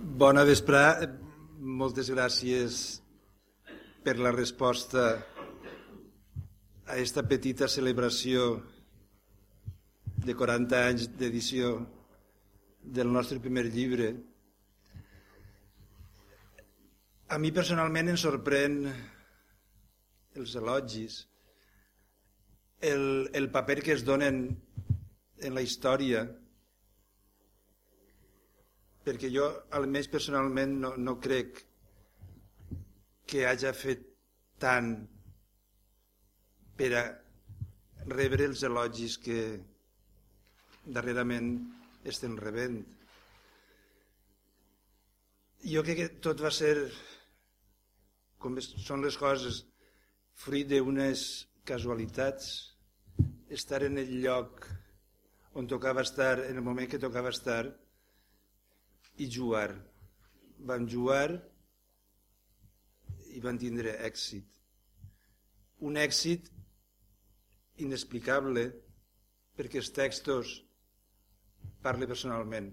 Bona vesprà, moltes gràcies per la resposta a aquesta petita celebració de 40 anys d'edició del nostre primer llibre. A mi personalment em sorprèn els elogis, el, el paper que es donen en la història, perquè jo, almenys personalment, no, no crec que hagi fet tant per a rebre els elogis que darrerament estem rebent. Jo crec que tot va ser, com són les coses, fruit d'unes casualitats, estar en el lloc on tocava estar, en el moment que tocava estar, i jugar. Van jugar i van tindre èxit. Un èxit inexplicable perquè els textos, parle personalment,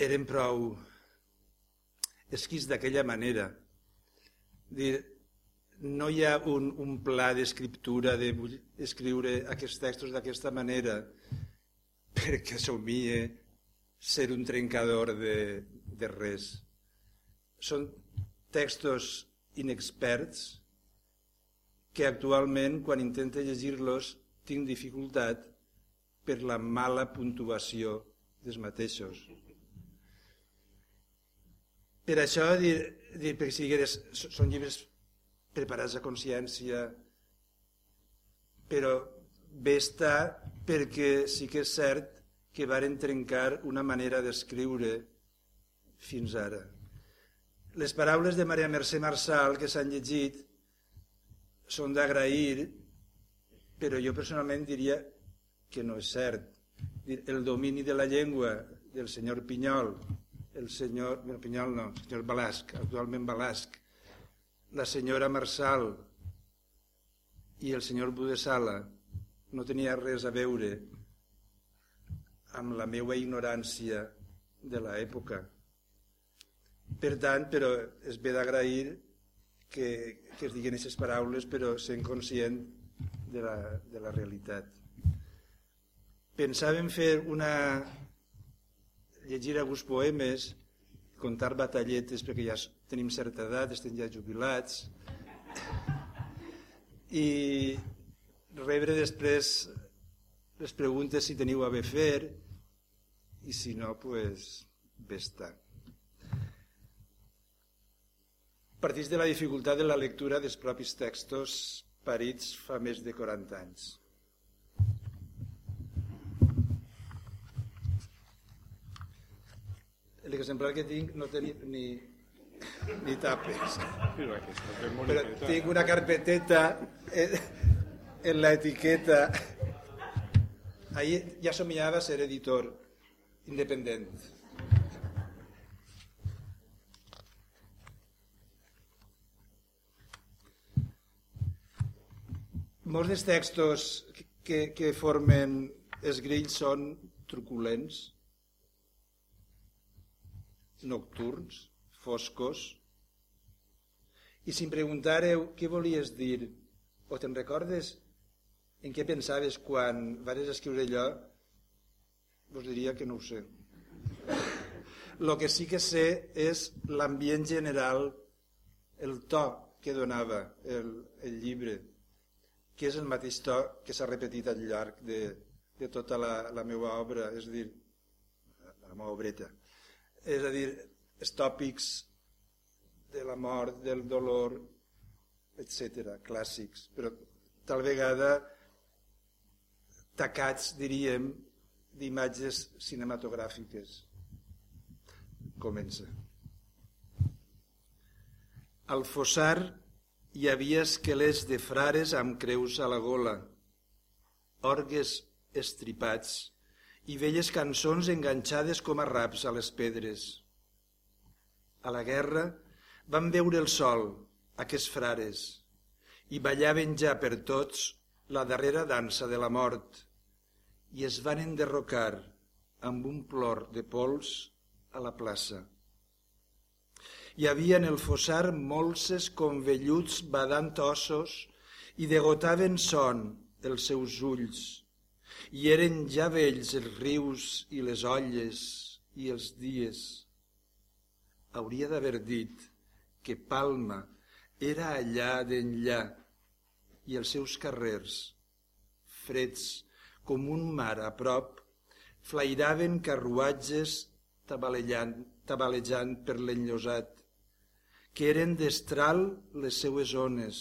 eren prou esquís d'aquella manera. Dir, no hi ha un, un pla d'escriptura d'escriure aquests textos d'aquesta manera perquè somie ser un trencador de, de res. Són textos inexperts que actualment, quan intento llegir-los, tinc dificultat per la mala puntuació dels mateixos. Per això, dir, dir perquè si digueres, són llibres preparats a consciència, però bé està perquè sí que és cert que varen trencar una manera d'escriure fins ara. Les paraules de Maria Mercè Marçal que s'han llegit són d'agrair, però jo personalment diria que no és cert. El domini de la llengua del senyor Pinyol, el senyor, el Pinyol no, el senyor Balasc, actualment Balasc, la senyora Marçal i el senyor Budesala no tenia res a veure amb la meva ignorància de l'època. Per tant, però és bé d'agrair que, que es diguin aquestes paraules, però sent conscient de la, de la realitat. Pensàvem fer una... llegir alguns poemes, contar batalletes, perquè ja tenim certa edat, estem ja jubilats, i rebre després les preguntes si teniu a bé fer i si no, pues, bé està. Partís de la dificultat de la lectura dels propis textos parits fa més de 40 anys. L'exemplar que tinc no té ni, ni, ni tapes. Però tinc una carpeteta en l'etiqueta Ahir ja somiava ser editor independent. Molts dels textos que, que formen els grills són truculents, nocturns, foscos, i si em preguntàreu què volies dir o te'n recordes en què pensaves quan vares escriure allò? Vos diria que no ho sé. El que sí que sé és l'ambient general, el to que donava el, el llibre, que és el mateix to que s'ha repetit al llarg de, de tota la, la meva obra, és a dir, la meva obreta. És a dir, els tòpics de la mort, del dolor, etc, clàssics, però tal vegada tacats, diríem, d'imatges cinematogràfiques. Comença. Al fossar hi havia esquelets de frares amb creus a la gola, orgues estripats i velles cançons enganxades com a raps a les pedres. A la guerra van veure el sol, aquests frares, i ballaven ja per tots la darrera dansa de la mort, i es van enderrocar amb un plor de pols a la plaça. Hi havia en el fossar molses com velluts badant ossos i degotaven son els seus ulls. I eren ja vells els rius i les olles i els dies. Hauria d'haver dit que Palma era allà d'enllà i els seus carrers, freds com un mar a prop, flairaven carruatges tabalejant per l'enllosat, que eren d'estral les seues ones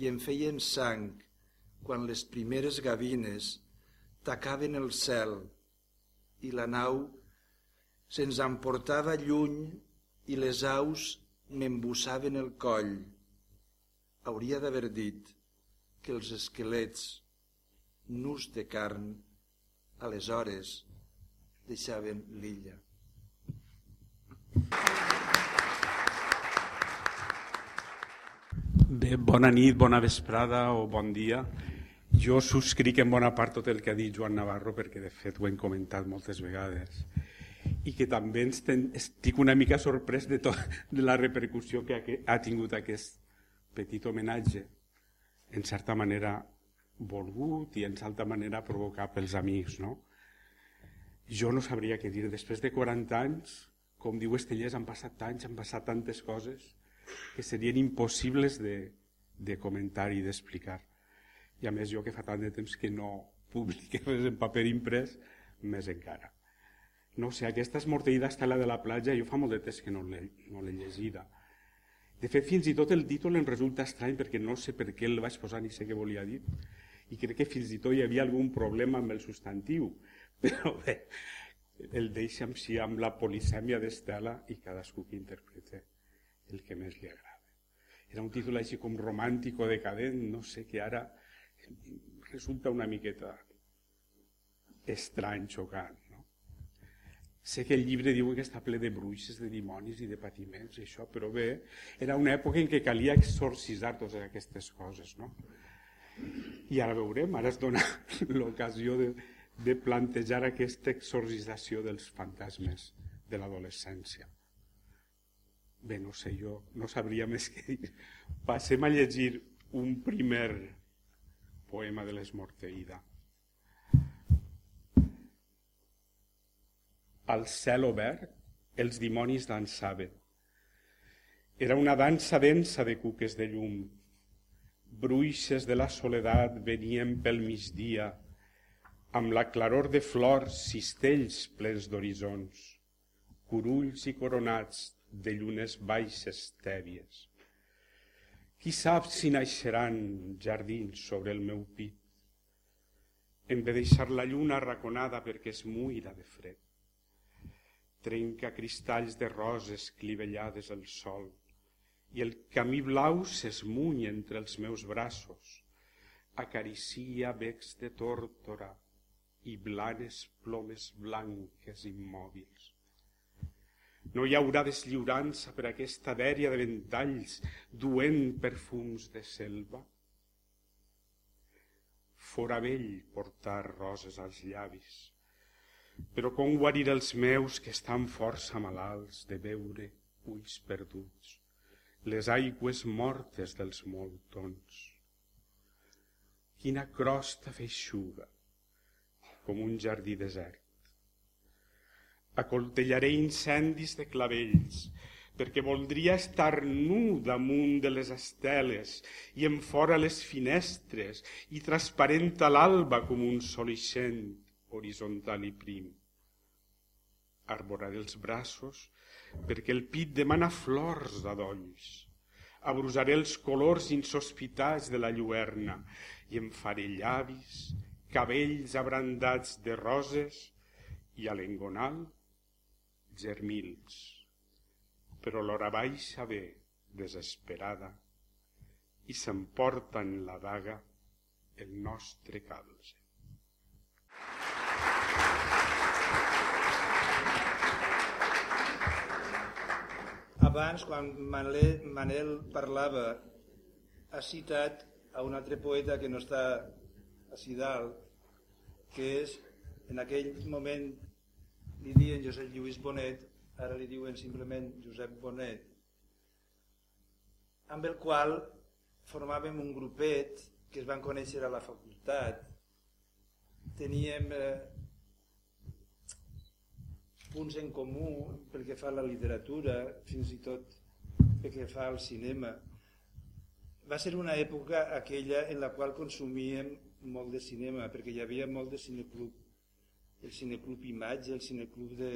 i en feien sang quan les primeres gavines tacaven el cel i la nau se'ns emportava lluny i les aus m'embussaven el coll. Hauria d'haver dit que els esquelets, nus de carn, aleshores deixaven l'illa. Bé, bona nit, bona vesprada o bon dia. Jo subscric en bona part tot el que ha dit Joan Navarro perquè de fet ho hem comentat moltes vegades i que també estic una mica sorprès de, tot, de la repercussió que ha tingut aquest petit homenatge en certa manera volgut i en certa manera provocat pels amics. No? Jo no sabria què dir. Després de 40 anys, com diu Estellers, han passat anys, han passat tantes coses que serien impossibles de, de comentar i d'explicar. I a més jo que fa tant de temps que no publique res en paper imprès, més encara. No sé, aquesta esmorteïda estela de la platja jo fa molt de temps que no l'he no llegida. De fet, fins i tot el títol em resulta estrany perquè no sé per què el vaig posar ni sé què volia dir i crec que fins i tot hi havia algun problema amb el substantiu. Però bé, el deixa'm si amb la polisèmia d'Estela i cadascú que interprete el que més li agrada. Era un títol així com romàntic o decadent, no sé, que ara resulta una miqueta estrany, xocant. No? Sé que el llibre diu que està ple de bruixes, de dimonis i de patiments, i això, però bé, era una època en què calia exorcisar totes aquestes coses. No? I ara veurem, ara es dona l'ocasió de, de plantejar aquesta exorcització dels fantasmes de l'adolescència. Bé, no sé, jo no sabria més què dir. Passem a llegir un primer poema de l'Esmorteïda. Al cel obert, els dimonis dansaven. Era una dansa densa de cuques de llum. Bruixes de la soledat venien pel migdia, amb la claror de flors, cistells plens d'horitzons, curulls i coronats de llunes baixes tèbies. Qui sap si naixeran jardins sobre el meu pit? Hem de deixar la lluna arraconada perquè es muira de fred. Trenca cristalls de roses clivellades al sol i el camí blau s'esmuny entre els meus braços. Acaricia becs de tórtora i blanes plomes blanques immòbils. No hi haurà deslliurança per aquesta dèria de ventalls duent perfums de selva. Fora vell portar roses als llavis, però com guarir els meus que estan força malalts de veure ulls perduts, les aigües mortes dels moltons. Quina crosta feixuga, com un jardí desert acoltellaré incendis de clavells, perquè voldria estar nu damunt de les esteles i en fora les finestres i transparent a l'alba com un sol ixent, horitzontal i prim. Arboraré els braços perquè el pit demana flors d'adolls. Abrusaré els colors insospitats de la lluerna i em faré llavis, cabells abrandats de roses i a l'engonal germils, però l'hora baixa ve desesperada i s'emporta en la daga el nostre calze. Abans, quan Manel, Manel parlava, ha citat a un altre poeta que no està a dalt, que és en aquell moment li diuen Josep Lluís Bonet ara li diuen simplement Josep Bonet, amb el qual formàvem un grupet que es van conèixer a la facultat. Teníem eh, punts en comú pel que fa a la literatura, fins i tot pel que fa al cinema. Va ser una època aquella en la qual consumíem molt de cinema, perquè hi havia molt de cineclub. El cineclub Imatge, el cineclub de,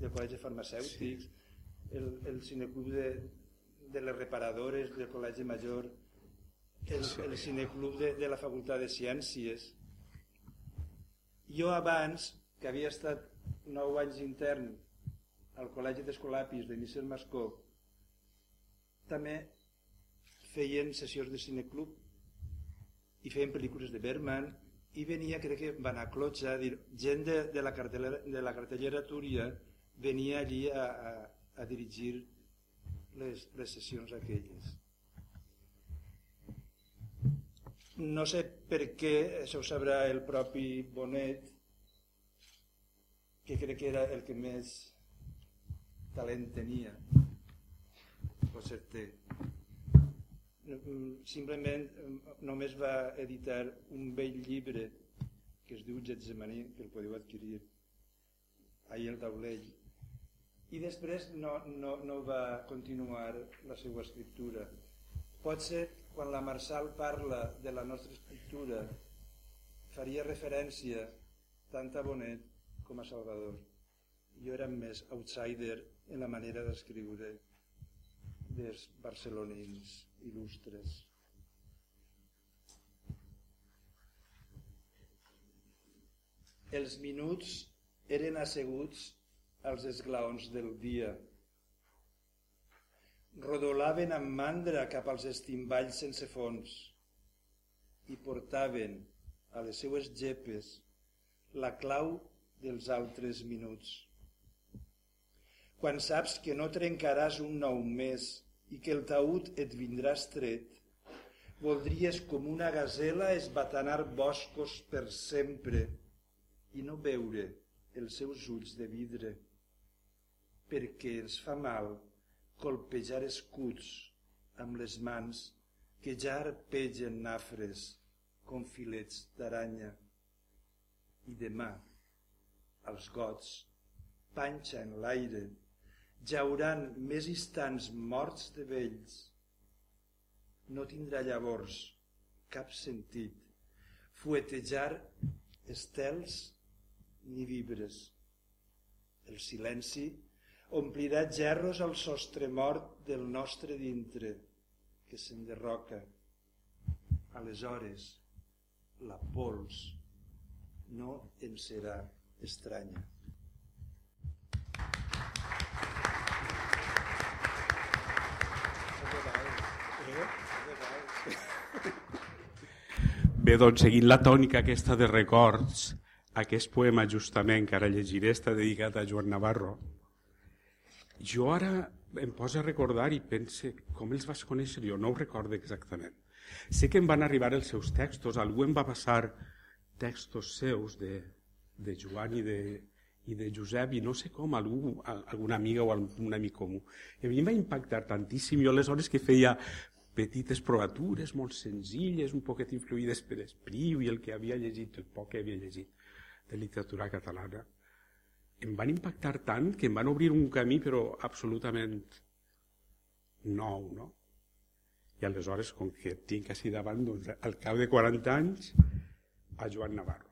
del Col·legi Farmacèutics, sí. el, el cineclub de, de les reparadores del Col·legi Major, el, el cineclub de, de la Facultat de Ciències. Jo abans, que havia estat nou anys intern al Col·legi d'Escolapis de Michel Mascó, també feien sessions de cineclub i feien pel·lícules de Berman i venia, crec que van a Clotxa, dir, gent de, de, la cartellera, de la cartellera Túria venia allí a, a, a dirigir les, les sessions aquelles. No sé per què, això ho sabrà el propi Bonet, que crec que era el que més talent tenia, té. Simplement només va editar un vell llibre que es diu Getsemaní, que el podeu adquirir ahir al taulell, i després no, no, no va continuar la seva escriptura. Pot ser quan la Marçal parla de la nostra escriptura faria referència tant a Bonet com a Salvador. Jo era més outsider en la manera d'escriure dels barcelonins il·lustres. Els minuts eren asseguts als esglaons del dia. Rodolaven amb mandra cap als estimballs sense fons i portaven a les seues gepes la clau dels altres minuts. Quan saps que no trencaràs un nou mes i que el taüt et vindrà estret, voldries com una gazela esbatanar boscos per sempre i no veure els seus ulls de vidre, perquè ens fa mal colpejar escuts amb les mans que ja arpegen nafres com filets d'aranya. I demà, els gots, panxa en l'aire, jauran més instants morts de vells. No tindrà llavors cap sentit fuetejar estels ni vibres. El silenci omplirà gerros al sostre mort del nostre dintre, que s'enderroca. Aleshores, la pols no en serà estranya. Bé, doncs, seguint la tònica aquesta de records, aquest poema justament que ara llegiré està dedicat a Joan Navarro. Jo ara em poso a recordar i pense com els vas conèixer, jo no ho recordo exactament. Sé que em van arribar els seus textos, algú em va passar textos seus de, de Joan i de, i de Josep, i no sé com, algú, alguna amiga o algun amic comú. I a mi em va impactar tantíssim, jo aleshores que feia petites provatures molt senzilles, un poquet influïdes per Espriu i el que havia llegit, el poc que havia llegit de literatura catalana, em van impactar tant que em van obrir un camí però absolutament nou, no? I aleshores, com que tinc així davant, doncs, al cap de 40 anys, a Joan Navarro.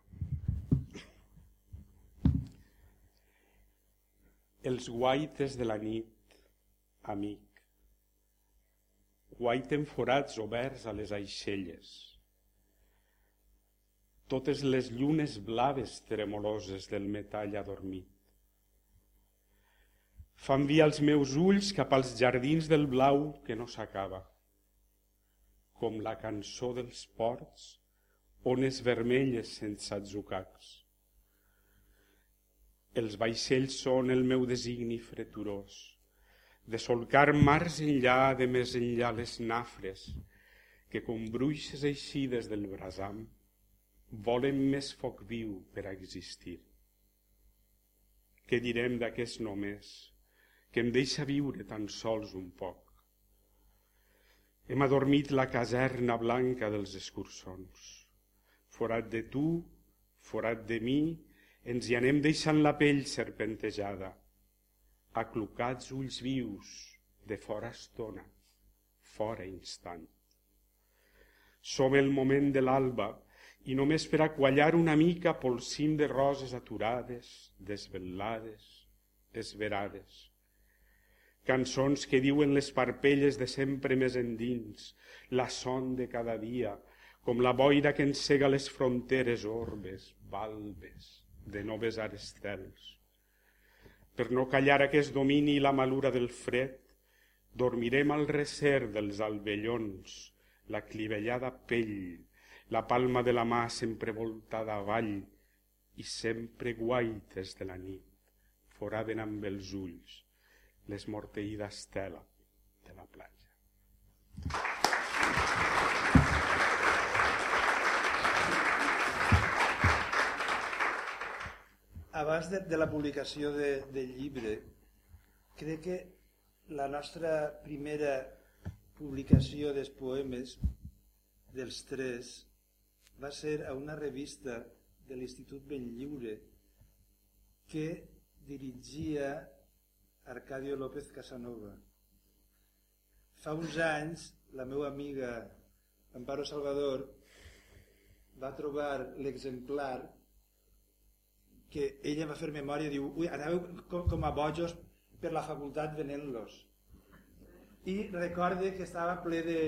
Els guaites de la nit, amic. Guaiten forats oberts a les aixelles. Totes les llunes blaves tremoloses del metall adormit. Fan via els meus ulls cap als jardins del blau que no s'acaba. Com la cançó dels ports, ones vermelles sense atzucacs els vaixells són el meu designi freturós, de solcar mars enllà de més enllà les nafres, que com bruixes eixides del brasam volen més foc viu per a existir. Què direm d'aquest només, que em deixa viure tan sols un poc. Hem adormit la caserna blanca dels escurçons. Forat de tu, forat de mi, ens hi anem deixant la pell serpentejada. Aclucats ulls vius, de fora estona, fora instant. Som el moment de l'alba i només per a quallar una mica polsim de roses aturades, desvelades, esverades cançons que diuen les parpelles de sempre més endins, la son de cada dia, com la boira que encega les fronteres orbes, balbes, de noves arestels. Per no callar aquest domini i la malura del fred, dormirem al recer dels alvellons, la clivellada pell, la palma de la mà sempre voltada avall i sempre guaites de la nit, foraden amb els ulls l'esmorteïda estela de la platja. Abans de, de la publicació de, del llibre, crec que la nostra primera publicació dels poemes, dels tres, va ser a una revista de l'Institut Benlliure que dirigia Arcadio López Casanova. Fa uns anys, la meva amiga Amparo Salvador va trobar l'exemplar que ella va fer memòria diu, ui, anàveu com a bojos per la facultat venent-los. I recorde que estava ple de,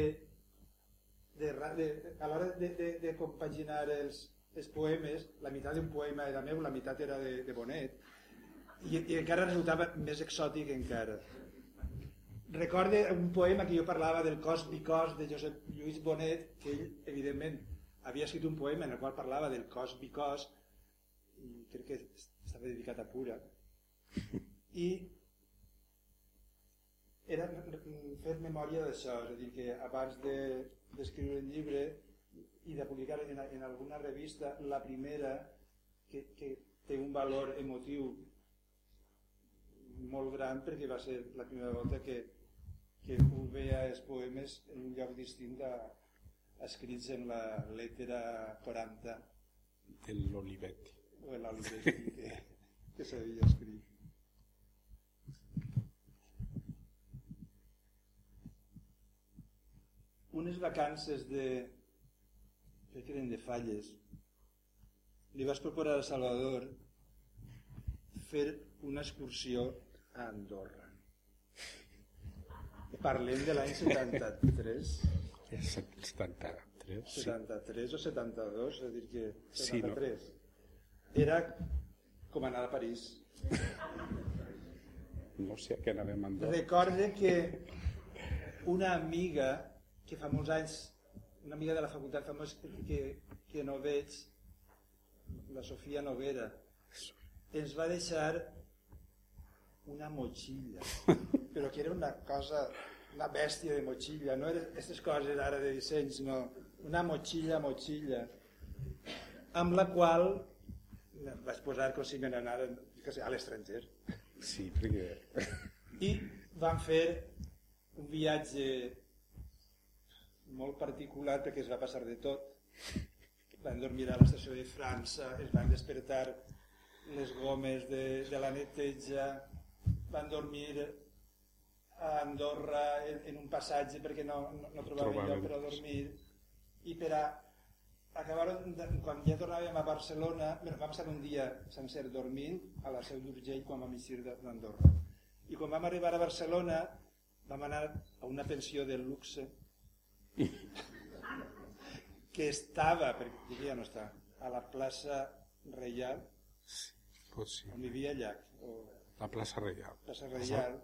de, de, a l'hora de, de, de compaginar els, els poemes, la meitat d'un poema era meu, la meitat era de, de Bonet, i, i encara resultava més exòtic encara. Recorde un poema que jo parlava del cos bicós de Josep Lluís Bonet, que ell, evidentment, havia escrit un poema en el qual parlava del cos bicós, i crec que estava dedicat a Pura, i era fer memòria d'això, és a dir, que abans d'escriure de, un llibre i de publicar en, en alguna revista, la primera, que, que té un valor emotiu molt gran perquè va ser la primera volta que, que ho veia els poemes en un lloc distint a, escrits en la letra 40 de l'Olivetti o l'Olivetti que, que s'havia escrit unes vacances de crec que eren de falles li vas proposar a Salvador fer una excursió a Andorra. Parlem de l'any 73. 73, sí. 73 o 72, és a dir que 73. Sí, no? Era com anar a París. No sé a què anàvem a Andorra. Recorde que una amiga que fa molts anys, una amiga de la facultat famós que, que no veig, la Sofia Noguera, ens va deixar una motxilla, però que era una cosa, una bèstia de motxilla, no era aquestes coses ara de dissenys, no, una motxilla, motxilla, amb la qual vaig posar com si me n'anaren a l'estranger. Sí, perquè... I van fer un viatge molt particular perquè es va passar de tot. Van dormir a l'estació de França, es van despertar les gomes de, de la neteja, van dormir a Andorra en, en un passatge perquè no, no, no trobaven lloc per a dormir i per a acabar, quan ja tornàvem a Barcelona, bueno, vam estar un dia sencer dormint a la Seu d'Urgell quan vam eixir d'Andorra. I quan vam arribar a Barcelona vam anar a una pensió de luxe que estava, perquè ja no està, a la plaça Reial, Pot ser. on vivia Llach, o La plaça Reial. Plaça Reial,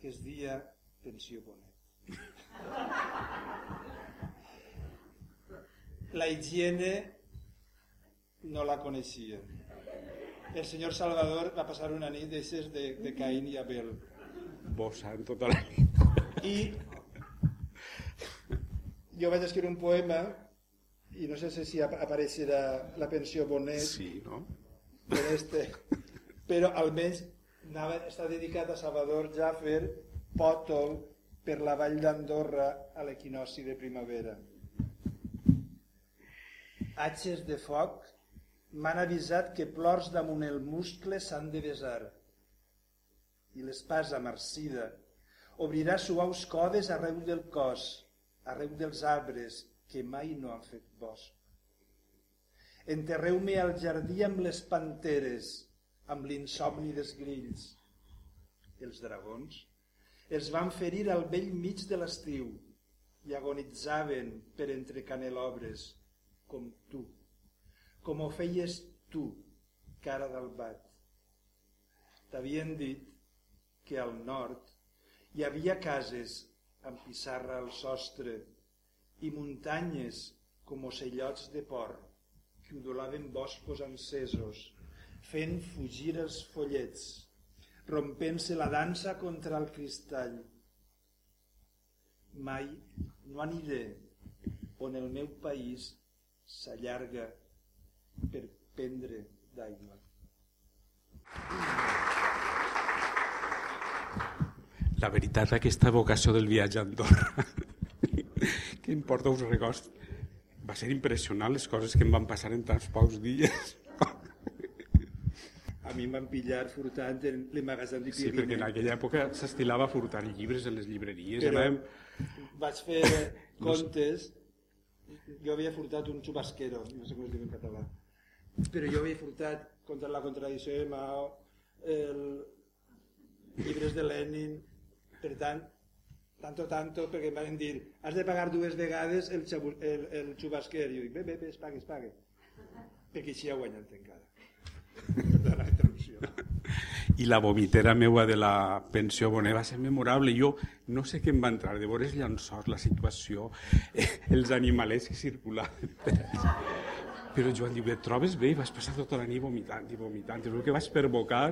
que es dia Pensió Bonet. La higiene no la coneixia. El senyor Salvador va passar una nit d'eixes de, de Caín i Abel. Bossant tota la nit. I jo vaig escriure un poema i no sé si apareixerà la pensió Bonet Sí, no? per este, però almenys Anava, està dedicat a Salvador Jaffer, Pòtol, per la vall d'Andorra a l'equinoci de primavera. Atxes de foc m'han avisat que plors damunt el muscle s'han de besar. I l'espasa marcida obrirà suaus codes arreu del cos, arreu dels arbres que mai no han fet bosc. Enterreu-me al jardí amb les panteres, amb l'insomni dels grills. Els dragons els van ferir al vell mig de l'estiu i agonitzaven per entre canelobres, com tu, com ho feies tu, cara d'albat. T'havien dit que al nord hi havia cases amb pissarra al sostre i muntanyes com ocellots de por que udolaven boscos encesos, fent fugir els follets, rompent-se la dansa contra el cristall. Mai no aniré on el meu país s'allarga per prendre d'aigua. La veritat, aquesta vocació del viatge a Andorra, que em porta uns records, va ser impressionant les coses que em van passar en tants pocs dies. A mi em van pillar furtant en l'emagatzem de Sí, perquè en aquella època s'estilava furtar llibres en les llibreries. Però Anàvem... vaig fer contes, jo havia furtat un xubasquero, no sé com es diu en català, però jo havia furtat contra la contradicció de Mao, el, llibres de Lenin, per tant, tanto, tanto, perquè em van dir, has de pagar dues vegades el, xabu, el, el xubasquer. I jo dic, bé, bé, bé, es pague, es pague. Perquè així ha guanyat encara. Perdó la interrupció. I la vomitera meua de la pensió Bonet va ser memorable. Jo no sé què em va entrar, de veure els llançols, la situació, eh, els animalets que circulaven. Però Joan diu, et trobes bé? I vaig passar tota la nit vomitant i vomitant. I el que vaig pervocar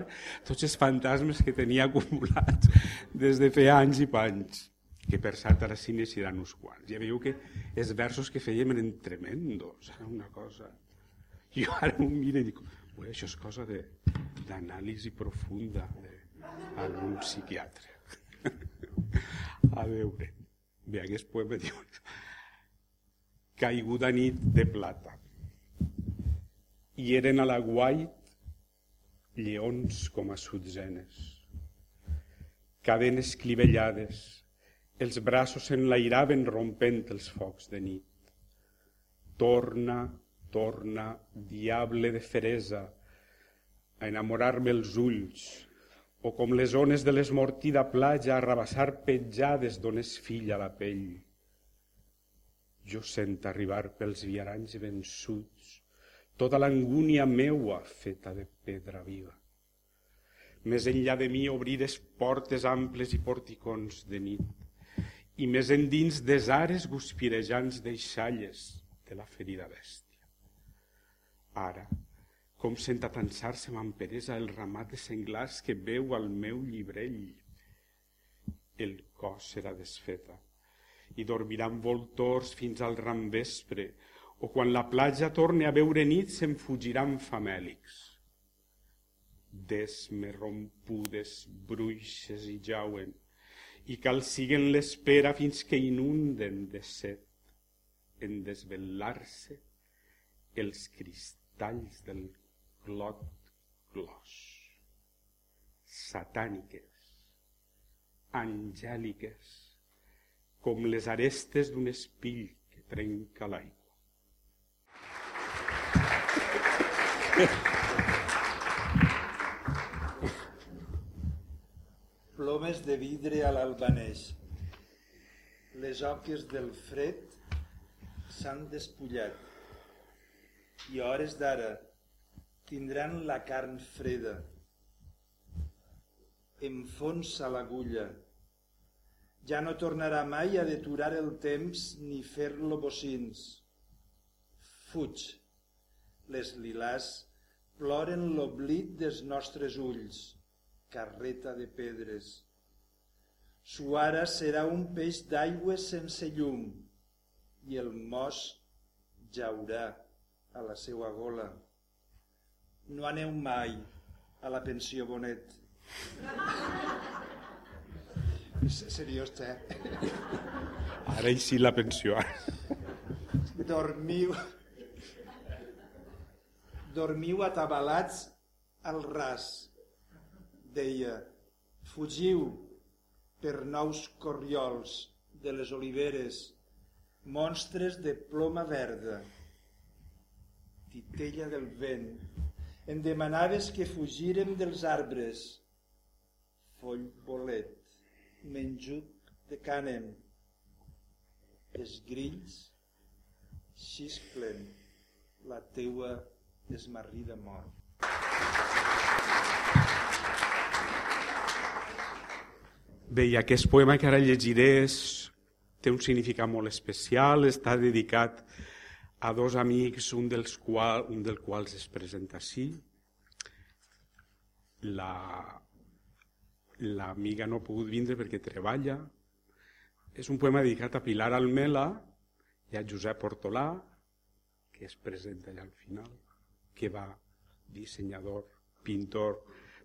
tots els fantasmes que tenia acumulats des de feia anys i panys que per cert ara sí n'hi uns quants. Ja veieu que els versos que fèiem eren tremendos, era una cosa... Jo ara m'ho miro i dic, això és cosa d'anàlisi profunda d'algun psiquiatre. A veure, bé, aquest poema diu Caiguda nit de plata i eren a la guait lleons com a sutzenes, cadenes clivellades, els braços s'enlairaven rompent els focs de nit. Torna, torna, diable de feresa, a enamorar-me els ulls, o com les ones de l'esmortida platja a rabassar petjades d'on és filla la pell. Jo sent arribar pels viaranys vençuts tota l'angúnia meua feta de pedra viva. Més enllà de mi obrires portes amples i porticons de nit i més endins desares guspirejants d'eixalles de la ferida bèstia. Ara, com sent atansar-se amb peresa el ramat de senglars que veu al meu llibrell. El cos serà desfeta i dormiran voltors fins al ram vespre o quan la platja torni a veure nit se'n fugiran famèlics. Desme rompudes, bruixes i jauen, i cal siguen l'espera fins que inunden de set en desvelar-se els cristalls del clot clos. Satàniques, angèliques, com les arestes d'un espill que trenca l'aigua. Plomes de vidre a l'albanès. Les oques del fred s'han despullat i hores d'ara tindran la carn freda. Enfonsa l'agulla. Ja no tornarà mai a deturar el temps ni fer-lo bocins. Fuig. Les lilàs ploren l'oblit dels nostres ulls, carreta de pedres. Suara serà un peix d'aigües sense llum i el mos jaurà a la seua gola. No aneu mai a la pensió Bonet, Seriós, eh? Ara i sí la pensió. Dormiu... Dormiu atabalats al ras, deia. Fugiu per nous corriols de les oliveres, monstres de ploma verda. Titella del vent, em demanaves que fugírem dels arbres. Foll bolet, menjuc de cànem. Els grills xisclen la teua esmarrida mort. Bé, i aquest poema que ara llegiré és, té un significat molt especial, està dedicat dos amics, un dels qual, un dels quals es presenta així. L'amiga la, no ha pogut vindre perquè treballa. És un poema dedicat a Pilar Almela i a Josep Portolà, que es presenta allà al final, que va dissenyador, pintor,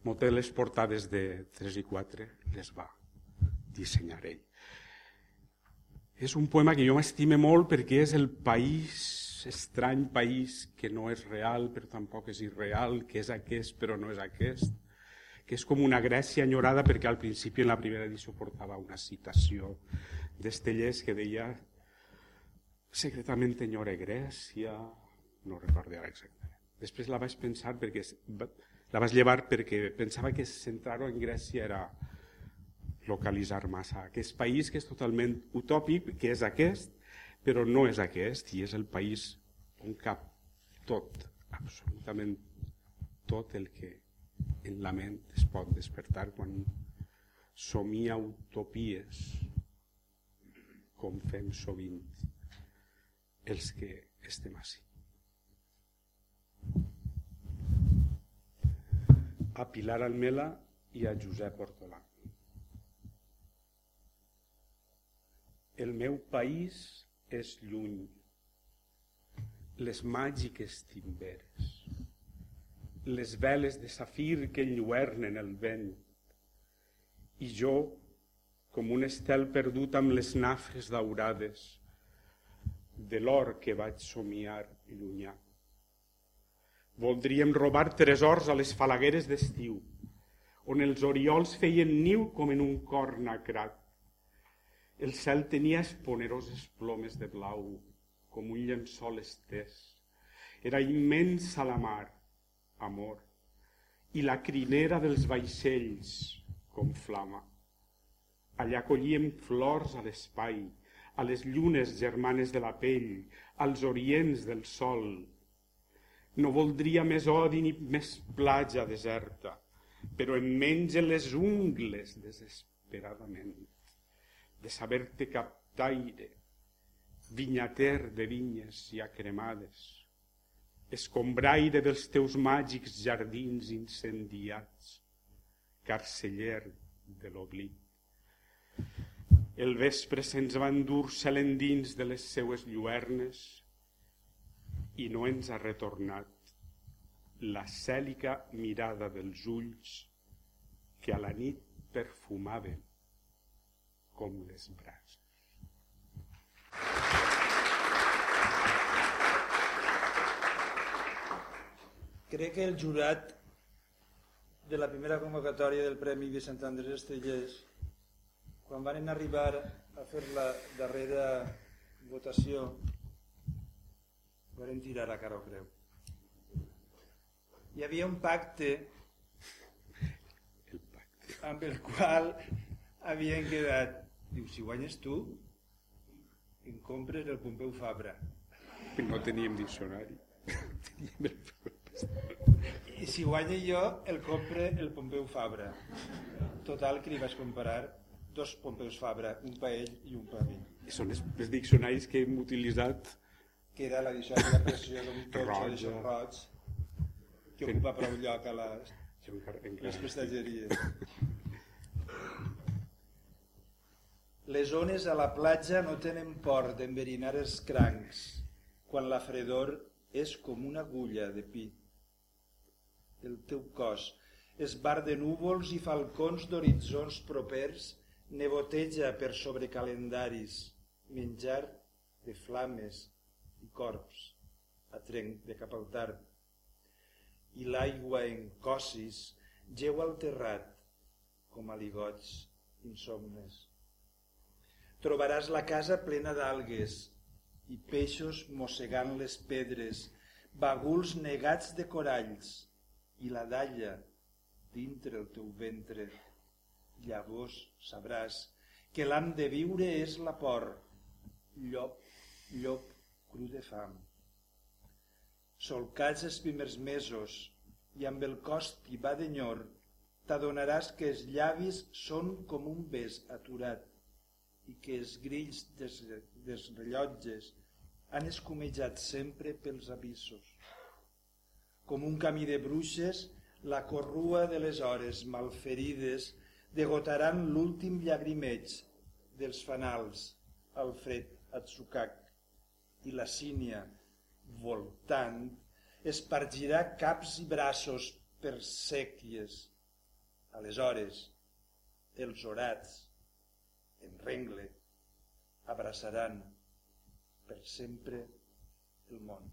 moltes les portades de 3 i 4 les va dissenyar ell. És un poema que jo m'estime molt perquè és el país, estrany país que no és real però tampoc és irreal, que és aquest però no és aquest, que és com una Grècia enyorada perquè al principi en la primera edició portava una citació d'Estellers que deia secretament enyore Grècia, no recordo ara exactament. Després la vaig pensar perquè la vaig llevar perquè pensava que centrar-ho en Grècia era localitzar massa. Aquest país que és totalment utòpic, que és aquest, però no és aquest, i és el país on cap tot, absolutament tot el que en la ment es pot despertar quan somia utopies, com fem sovint els que estem així. A Pilar Almela i a Josep Hortolà. El meu país és lluny, les màgiques timberes, les veles de safir que enlluernen el vent, i jo, com un estel perdut amb les nafres daurades de l'or que vaig somiar llunyà. Voldríem robar tresors a les falagueres d'estiu, on els oriols feien niu com en un cor nacrat, el cel tenia esponeroses plomes de blau, com un llençol estès. Era immensa la mar, amor, i la crinera dels vaixells, com flama. Allà collíem flors a l'espai, a les llunes germanes de la pell, als orients del sol. No voldria més odi ni més platja deserta, però em mengen les ungles desesperadament de saber-te captaire, vinyater de vinyes ja cremades, escombraire dels teus màgics jardins incendiats, carceller de l'oblit. El vespre se'ns va endur-se l'endins de les seues lluernes i no ens ha retornat la cèlica mirada dels ulls que a la nit perfumaven com les brases. Crec que el jurat de la primera convocatòria del Premi de Sant Andrés Estellers, quan van arribar a fer la darrera votació, van tirar a cara o creu. Hi havia un pacte amb el qual havien quedat Diu, si guanyes tu, em compres el Pompeu Fabra. No teníem diccionari. I si guanya jo, el compre el Pompeu Fabra. Total, que li vaig comparar dos Pompeus Fabra, un pa ell i un a mi. I són els, els diccionaris que hem utilitzat que era l'edició de la pressió d'un tots l'edició roig que ocupa prou lloc a les, les prestatgeries. Les ones a la platja no tenen por d'enverinar els crancs, quan la fredor és com una agulla de pit. El teu cos esbar de núvols i falcons d'horitzons propers, neboteja per sobre calendaris, menjar de flames i corps, a trenc de cap al tard. I l'aigua en cossis geu al terrat, com a ligots insomnes. Trobaràs la casa plena d'algues i peixos mossegant les pedres, baguls negats de coralls i la dalla dintre el teu ventre. Llavors sabràs que l'ham de viure és la por, llop, llop cru de fam. Solcats els primers mesos i amb el cos va d'enyor, t'adonaràs que els llavis són com un bes aturat i que els grills des, des rellotges han escumejat sempre pels abissos. Com un camí de bruixes, la corrua de les hores malferides degotaran l'últim llagrimeig dels fanals al fred Atsukak i la sínia, voltant, espargirà caps i braços per sèquies. Aleshores, els orats, en rengle, abraçaran per sempre el món.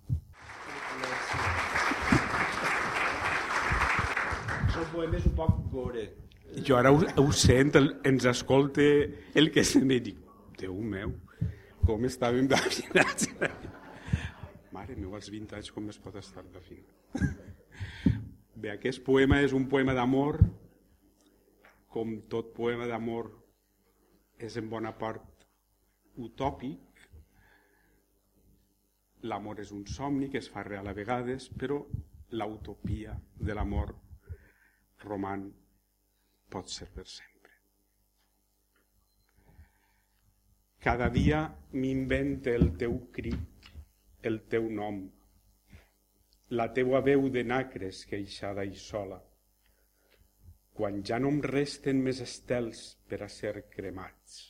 Són poemes un poc gore. Jo ara ho, ho sent, el, ens escolte el que se me dic, Déu meu, com estàvem d'afinats. Mare meu, als 20 anys com es pot estar d'afinat? Bé, aquest poema és un poema d'amor, com tot poema d'amor és en bona part utòpic, l'amor és un somni que es fa real a vegades, però l'utopia de l'amor roman pot ser per sempre. Cada dia m'inventa el teu crit, el teu nom, la teua veu de nacres queixada i sola, quan ja no em resten més estels per a ser cremats.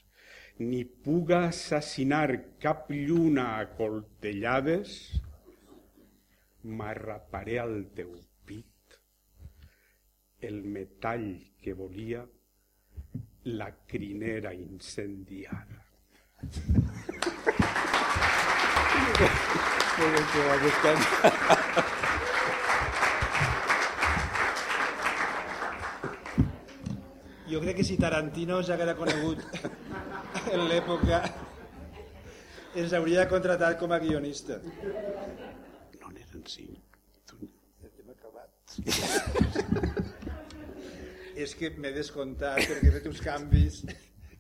Ni puga assassinar cap lluna a coltellades, m'arraparé al teu pit. El metall que volia la crinera incendiada. Jo crec que si Tarantino ja haguera conegut en l'època ens hauria contratat com a guionista. No n'eren cinc. Tu... Hem acabat. És que m'he descomptat perquè he fet uns canvis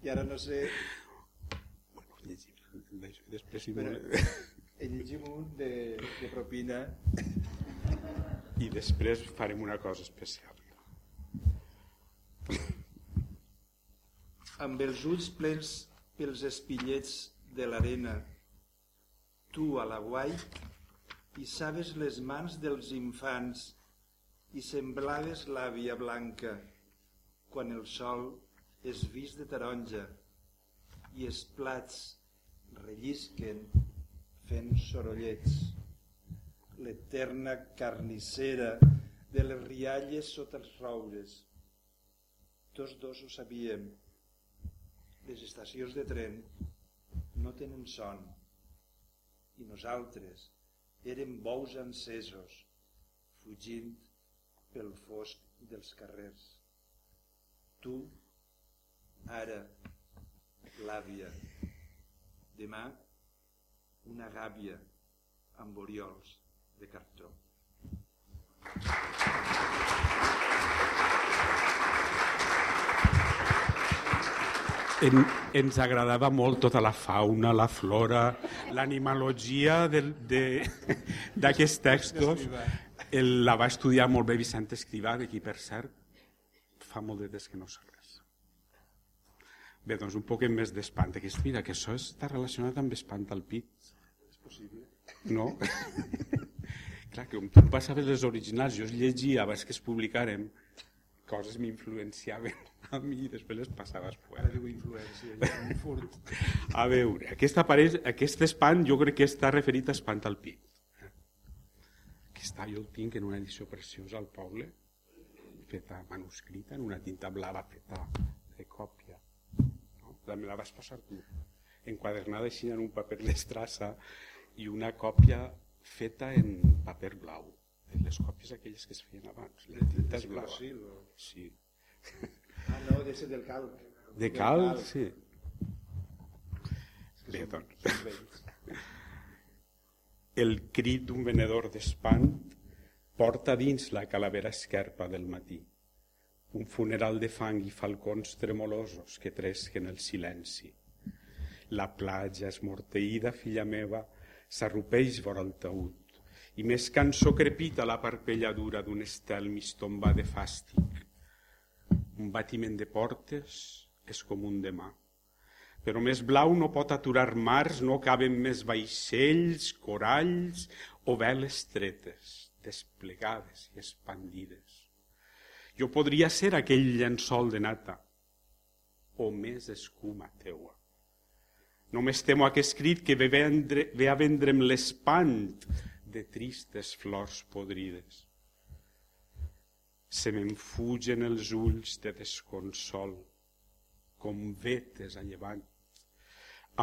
i ara no sé... Bueno, llegim després si Però, vol... en llegim un de, de propina I després farem una cosa especial. Amb els ulls plens pels espillets de l'arena. Tu a la guai i sabes les mans dels infants i semblaves l'àvia blanca quan el sol és vist de taronja i els plats rellisquen fent sorollets. L'eterna carnissera de les rialles sota els roures. Tots dos ho sabíem. Les estacions de tren no tenen son i nosaltres érem bous encesos fugint pel fosc dels carrers. Tu, ara, l'àvia, demà, una gàbia amb oriols de cartró. En, ens agradava molt tota la fauna, la flora, l'animalogia d'aquests textos. El, la va estudiar molt bé Vicent Escrivà, de qui, per cert, fa molt de temps que no sé res. Bé, doncs un poc més d'espant. Que, mira, que això està relacionat amb espant al pit. És possible? No? Clar, que tu passaves les originals, jo es llegia abans que es publicaren, coses m'influenciaven a mi i després les passaves Ara fora. diu influència, ja, un furt. A veure, aquest, apareix, aquest espant jo crec que està referit a espant al pit. Aquesta jo el tinc en una edició preciosa al poble, feta manuscrita, en una tinta blava feta de còpia. No? La, me la vas passar tu, enquadernada així en un paper d'estrassa i una còpia feta en paper blau. Les còpies aquelles que es feien abans. La tinta és blava. Sí. Ah, no, de ser del calc. De calc, sí. Bé, doncs. El crit d'un venedor d'espant porta dins la calavera esquerpa del matí. Un funeral de fang i falcons tremolosos que tresquen el silenci. La platja esmorteïda, filla meva, s'arrupeix vora el taüt i més cançó crepita la parpelladura d'un estel mig tomba de fàstic. Un batiment de portes és com un demà. Però més blau no pot aturar mars, no caben més vaixells, coralls o veles tretes, desplegades i expandides. Jo podria ser aquell llençol de nata o més escuma teua. Només temo aquest crit que ve, vendre, ve a vendre'm l'espant de tristes flors podrides. Se me'n fugen els ulls de desconsol, com vetes a llevant,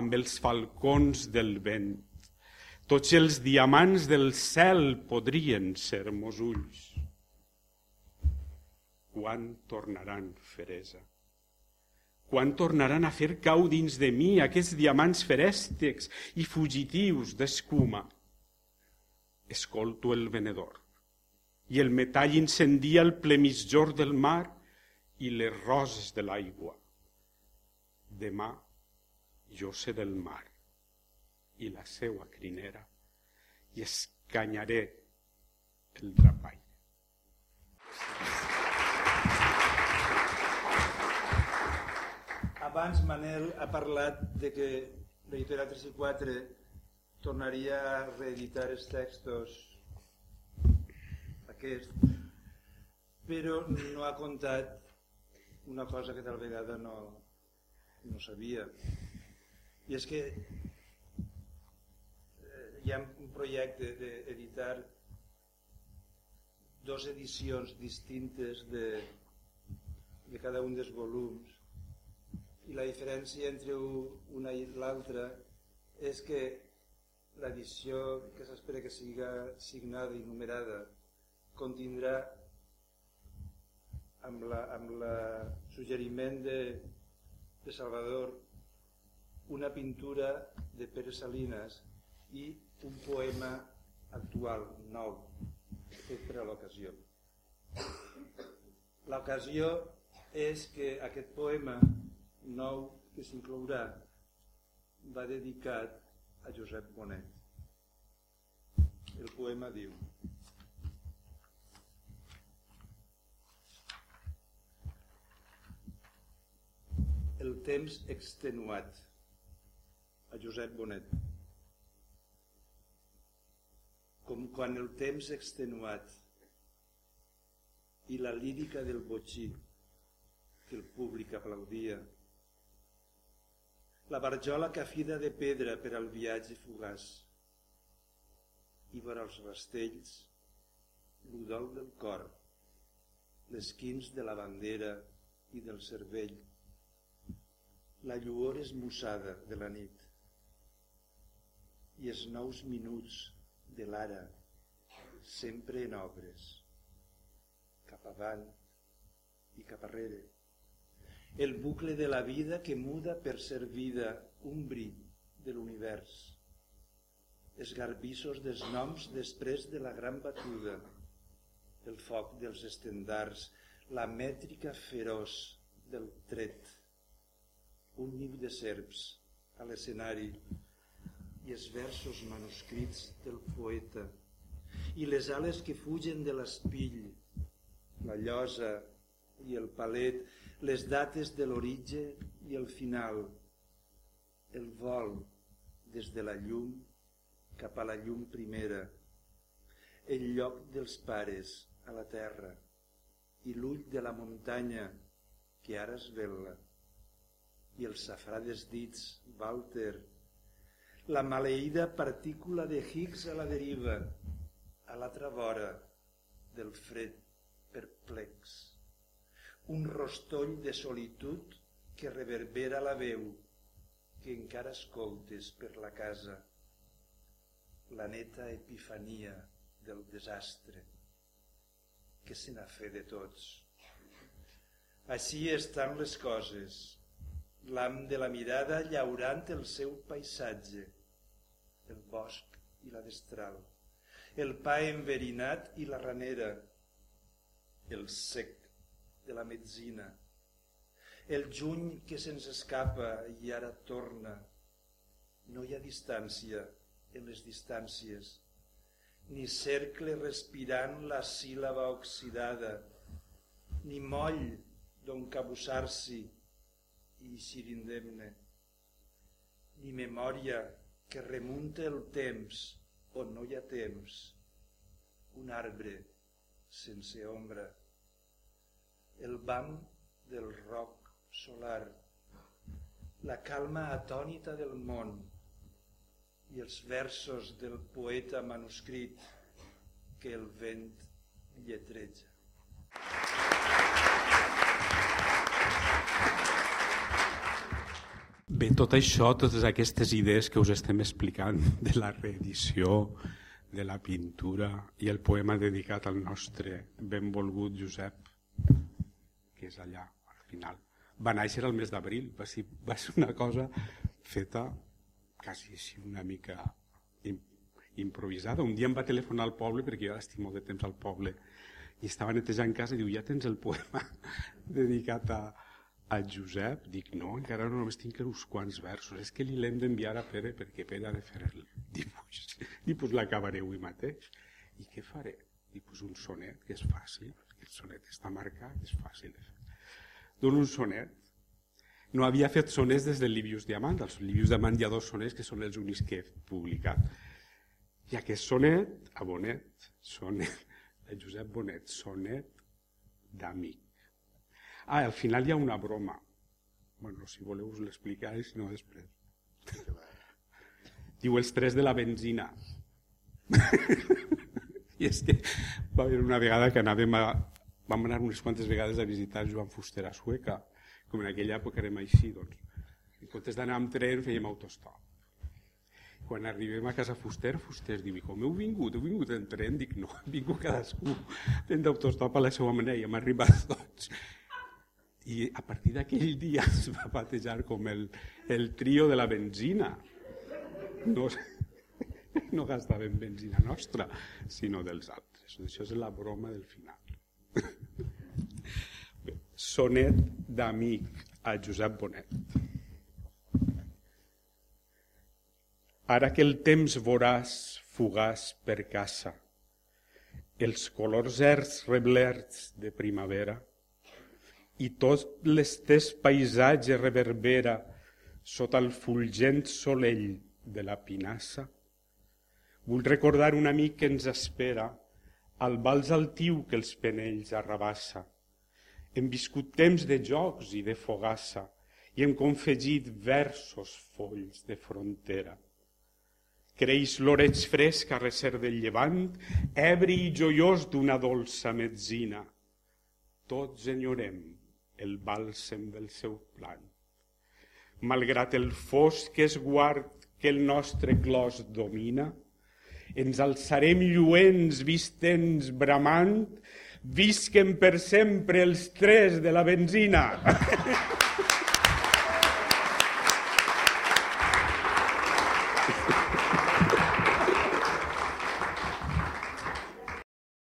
amb els falcons del vent. Tots els diamants del cel podrien ser mos ulls. Quan tornaran, feresa? Quan tornaran a fer cau dins de mi aquests diamants ferèstics i fugitius d'escuma? escolto el venedor. I el metall incendia el ple mitjor del mar i les roses de l'aigua. Demà jo sé del mar i la seua crinera i escanyaré el drapall. Abans Manel ha parlat de que l'editorial 3 i 4 tornaria a reeditar els textos aquest, però no ha contat una cosa que tal vegada no, no sabia. I és que eh, hi ha un projecte d'editar dos edicions distintes de, de cada un dels volums i la diferència entre una i l'altra és que l'edició que s'espera que siga signada i numerada contindrà amb la, amb la suggeriment de, de Salvador una pintura de Pere Salinas i un poema actual, nou, fet per a l'ocasió. L'ocasió és que aquest poema nou que s'inclourà va dedicat a Josep Bonet. El poema diu El temps extenuat a Josep Bonet. Com quan el temps extenuat i la lírica del botxí que el públic aplaudia la barjola cafida de pedra per al viatge fugaç. I per als rastells, l'udol del cor, les quins de la bandera i del cervell, la lluor esmussada de la nit i els nous minuts de l'ara, sempre en obres, cap avant i cap arrere el bucle de la vida que muda per ser vida, un bri de l'univers. Els garbissos dels noms després de la gran batuda, el foc dels estendars, la mètrica feroç del tret, un niu de serps a l'escenari i els versos manuscrits del poeta i les ales que fugen de l'espill, la llosa i el palet les dates de l'origen i el final, el vol des de la llum cap a la llum primera, el lloc dels pares a la terra i l'ull de la muntanya que ara es vela i el safrà dels dits, Walter, la maleïda partícula de Higgs a la deriva, a l'altra vora del fred perplex. Un rostoll de solitud que reverbera la veu que encara escoltes per la casa, la neta epifania del desastre que se n'ha fet de tots. Així estan les coses, l'am de la mirada llaurant el seu paisatge, el bosc i la destral, el pa enverinat i la ranera, el sec de la metzina, el juny que se'ns escapa i ara torna. No hi ha distància en les distàncies, ni cercle respirant la síl·laba oxidada, ni moll d'on cabussar-s'hi i eixir indemne, ni memòria que remunta el temps on no hi ha temps, un arbre sense ombra, el bam del roc solar, la calma atònita del món i els versos del poeta manuscrit que el vent lletreja. Bé, tot això, totes aquestes idees que us estem explicant de la reedició, de la pintura i el poema dedicat al nostre benvolgut Josep, que és allà, al final. Va néixer el mes d'abril, va, va ser una cosa feta quasi així una mica improvisada. Un dia em va telefonar al poble, perquè jo molt de temps al poble, i estava netejant casa i diu, ja tens el poema dedicat a, a Josep, dic, no, encara no només tinc uns quants versos, és que li l'hem d'enviar a Pere perquè Pere ha de fer el dibuix. I pues l'acabaré avui mateix. I què faré? I pues un sonet, que és fàcil, el sonet està marcat, és fàcil de fer. Dono un sonet. No havia fet sonets des del Livius Diamant. Als Livius Diamant hi ha dos sonets que són els únics que he publicat. I aquest sonet, a Bonet, sonet de Josep Bonet, sonet d'amic. Ah, al final hi ha una broma. Bueno, si voleu us l'explicaré, si no després. Diu els tres de la benzina. I és que va haver una vegada que anàvem a... Vam anar unes quantes vegades a visitar Joan Fuster a Sueca, com en aquella època érem així, doncs. En comptes d'anar amb tren fèiem autostop. Quan arribem a casa Fuster, Fuster diu, i com heu vingut? Heu vingut en tren? Dic, no, hem vingut cadascú fent d'autostop a la seva manera i hem arribat tots i a partir d'aquell dia es va batejar com el, el trio de la benzina. No, no gastaven benzina nostra, sinó dels altres. Això és la broma del final. Sonet d'amic a Josep Bonet. Ara que el temps voràs fugaç per casa, els colors erts reblerts de primavera, i tot l'estès paisatge reverbera sota el fulgent solell de la pinassa. Vull recordar un amic que ens espera al vals altiu que els penells arrabassa. Hem viscut temps de jocs i de fogassa i hem confegit versos folls de frontera. Creix l'oreig fresc a recer del llevant, ebri i joiós d'una dolça metzina. Tots enyorem el bàlsem del seu plan. Malgrat el fosc esguard que el nostre clos domina, ens alçarem lluents vistents bramant, visquen per sempre els tres de la benzina.